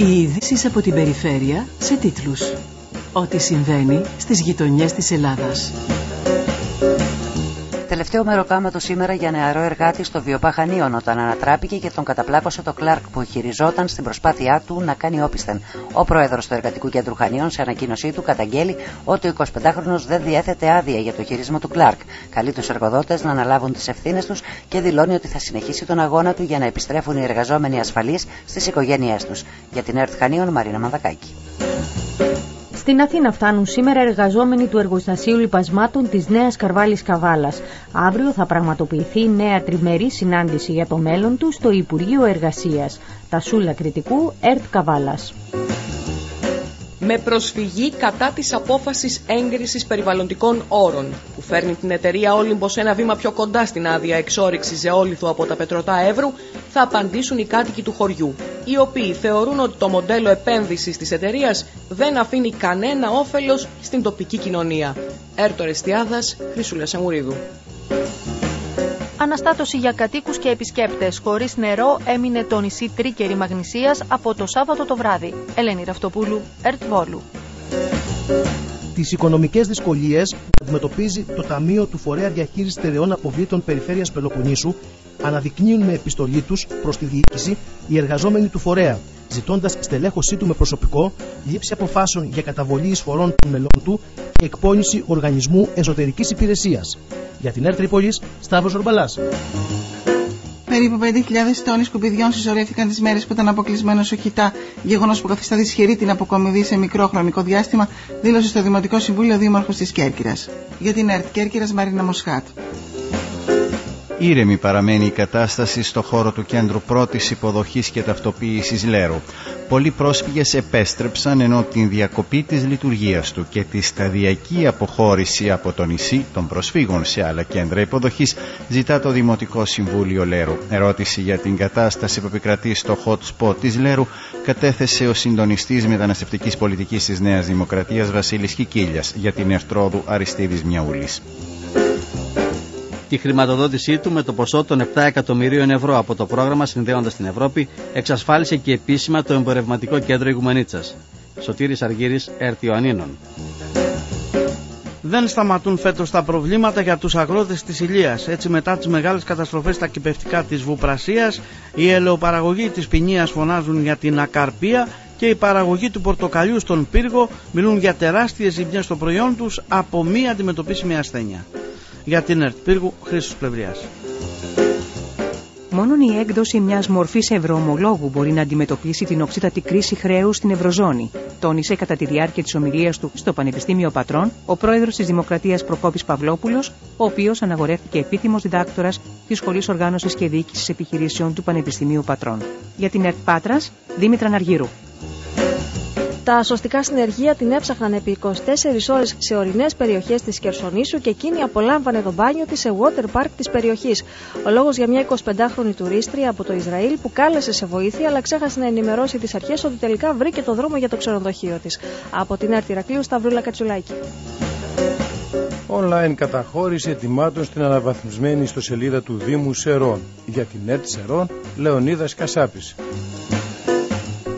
Οι ειδήσεις από την περιφέρεια σε τίτλους. Ό,τι συμβαίνει στις γειτονιές της Ελλάδας. Τελευταίο μεροκάματο σήμερα για νεαρό εργάτη στο Βιοπαχανίων όταν ανατράπηκε και τον καταπλάκωσε το Κλάρκ που χειριζόταν στην προσπάθειά του να κάνει όπισθεν. Ο πρόεδρος του Εργατικού Κέντρου Χανίων σε ανακοίνωσή του καταγγέλει ότι ο 25χρονο δεν διέθετε άδεια για το χειρισμό του Κλάρκ. Καλεί τους εργοδότες να αναλάβουν τις ευθύνες τους και δηλώνει ότι θα συνεχίσει τον αγώνα του για να επιστρέφουν οι εργαζόμενοι ασφαλείς στις οικογένειές τους. Για την ΕΡΤ Χανίων, Μαρίνα Μανδακάκη. Στην Αθήνα φτάνουν σήμερα εργαζόμενοι του εργοστασίου λιπασμάτων της Νέας Καρβάλης Καβάλας. Αύριο θα πραγματοποιηθεί νέα τριμερή συνάντηση για το μέλλον του στο Υπουργείο Εργασίας. Τα Σούλα Κριτικού, ΕΡΤ Καβάλας με προσφυγή κατά της απόφασης έγκρισης περιβαλλοντικών όρων που φέρνει την εταιρεία Όλυμπος ένα βήμα πιο κοντά στην άδεια εξόριξη ζεόλιθου από τα πετρωτά Εύρου θα απαντήσουν οι κάτοικοι του χωριού οι οποίοι θεωρούν ότι το μοντέλο επένδυσης της εταιρείας δεν αφήνει κανένα όφελος στην τοπική κοινωνία. Έρτο Ρεστιάδας, Χρυσούλα Σαμουρίδου. Αναστάτωση για κατοίκους και επισκέπτες. Χωρίς νερό έμεινε το νησί Τρίκερη Μαγνησίας από το Σάββατο το βράδυ. Ελένη Ραυτοπούλου, Ερτβόλου. Τις οικονομικές δυσκολίες που αντιμετωπίζει το Ταμείο του Φορέα Διαχείρισης Στερεών Αποβλήτων Περιφέρειας Πελοποννήσου αναδεικνύουν με επιστολή τους προς τη διοίκηση οι εργαζόμενοι του φορέα, ζητώντας στελέχωσή του με προσωπικό, λήψη αποφάσεων για καταβολή εισφορών των μελών του και εκπόνηση οργανισμού εσωτερικής υπηρεσίας. Για την Τρίπολη, Σταύρος Ορμπαλάς. Περίπου 5.000 τόνοι σκουπιδιών συσσωρεύτηκαν τις μέρες που ήταν αποκλεισμένος ο Χιτά, γεγονός που καθιστά δυσχερή την αποκομιδή σε μικρό χρονικό διάστημα, δήλωσε στο Δημοτικό Συμβούλιο Δήμαρχος της Κέρκυρας. Για την ΕΡΤ Κέρκυρας Μαρίνα Μοσχάτ. Ήρεμη παραμένει η κατάσταση στο χώρο του κέντρου πρώτης υποδοχής και ταυτοποίησης Λέρου. Πολλοί πρόσφυγες επέστρεψαν ενώ την διακοπή της λειτουργίας του και τη σταδιακή αποχώρηση από το νησί των προσφύγων σε άλλα κέντρα υποδοχής ζητά το Δημοτικό Συμβούλιο Λέρου. Ερώτηση για την κατάσταση που επικρατεί στο hot spot της Λέρου κατέθεσε ο συντονιστής μεταναστευτικής πολιτικής της Νέας Δημοκρατίας Βασίλης Κικίλιας για την Ερτρόδου Αριστίδης Μιαούλης τη χρηματοδότησή του με το ποσό των 7 εκατομμυρίων ευρώ από το πρόγραμμα Συνδέοντας την Ευρώπη εξασφάλισε και επίσημα το εμπορευματικό κέντρο Ιγουμενίτσας. Σωτήρης Αργύρης, Ερτιοανίνων. Δεν σταματούν φέτος τα προβλήματα για τους αγρότες της Ηλίας. Έτσι, μετά τις μεγάλες καταστροφές στα κυπευτικά της Βουπρασίας, οι ελαιοπαραγωγοί της Ποινία φωνάζουν για την ακαρπία και η παραγωγή του πορτοκαλιού στον πύργο μιλούν για τεράστιες ζημιές στο προϊόν τους από μη αντιμετωπίσιμη ασθένεια για την ΕΡΤ Πύργου Χρήστος Πλευριάς. Μόνον η έκδοση μιας μορφής ευρωομολόγου μπορεί να αντιμετωπίσει την οξύτατη κρίση χρέους στην Ευρωζώνη, τόνισε κατά τη διάρκεια της ομιλίας του στο Πανεπιστήμιο Πατρών ο πρόεδρος της Δημοκρατίας Προκόπης Παυλόπουλος, ο οποίος αναγορεύτηκε επίτιμος διδάκτορας της Σχολής Οργάνωσης και Διοίκησης Επιχειρήσεων του Πανεπιστημίου Πατρών. Για την ΕΡΤ Πάτρας, Δήμητρα Ναργύρου. Τα σωστικά συνεργεία την έψαχναν επί 24 ώρες σε ορεινές περιοχές της Κερσονήσου και εκείνη απολάμβανε το μπάνιο της σε water park της περιοχής. Ο λόγος για μια 25χρονη τουρίστρια από το Ισραήλ που κάλεσε σε βοήθεια αλλά ξέχασε να ενημερώσει τις αρχές ότι τελικά βρήκε το δρόμο για το ξενοδοχείο της. Από την Έρτη Ρακλείου Σταυρούλα Κατσουλάκη. Online καταχώρηση ετοιμάτων στην αναβαθμισμένη ιστοσελίδα του Δήμου Σερών. Για την ΕΡΤ Σερών, Λεωνίδας Κασάπης.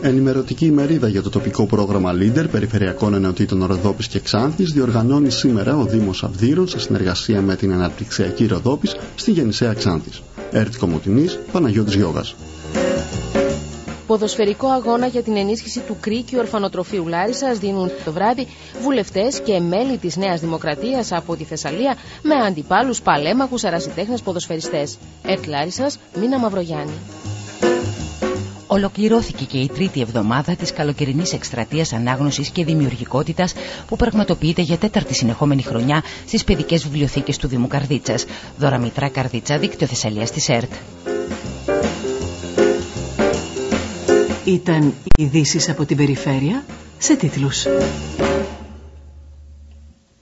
Ενημερωτική ημερίδα για το τοπικό πρόγραμμα Leader Περιφερειακών Ενωτήτων Ροδόπης και Ξάνθης διοργανώνει σήμερα ο Δήμος Αυδείρων σε συνεργασία με την Αναπτυξιακή Ροδόπης στη Γεννησέα Ξάνθης. Έρτη Κομωτινής, Παναγιώτης Γιώγας. Ποδοσφαιρικό αγώνα για την ενίσχυση του Κρίκιου Ορφανοτροφείου Λάρισας δίνουν το βράδυ βουλευτές και μέλη της Νέας Δημοκρατίας από τη Θεσσαλία με αντιπάλους παλέμαχους αρασιτέχνε ποδοσφαιριστές. Ερτ Λάρισας, Μίνα Μαυρογιάννη ολοκληρώθηκε και η τρίτη εβδομάδα της καλοκαιρινής εκστρατείας ανάγνωσης και δημιουργικότητας που πραγματοποιείται για τέταρτη συνεχόμενη χρονιά στις παιδικές βιβλιοθήκες του Δήμου Καρδίτσας. Δώρα Μητρά Καρδίτσα, δίκτυο Θεσσαλίας της ΕΡΤ. Ήταν ειδήσεις από την περιφέρεια σε τίτλους.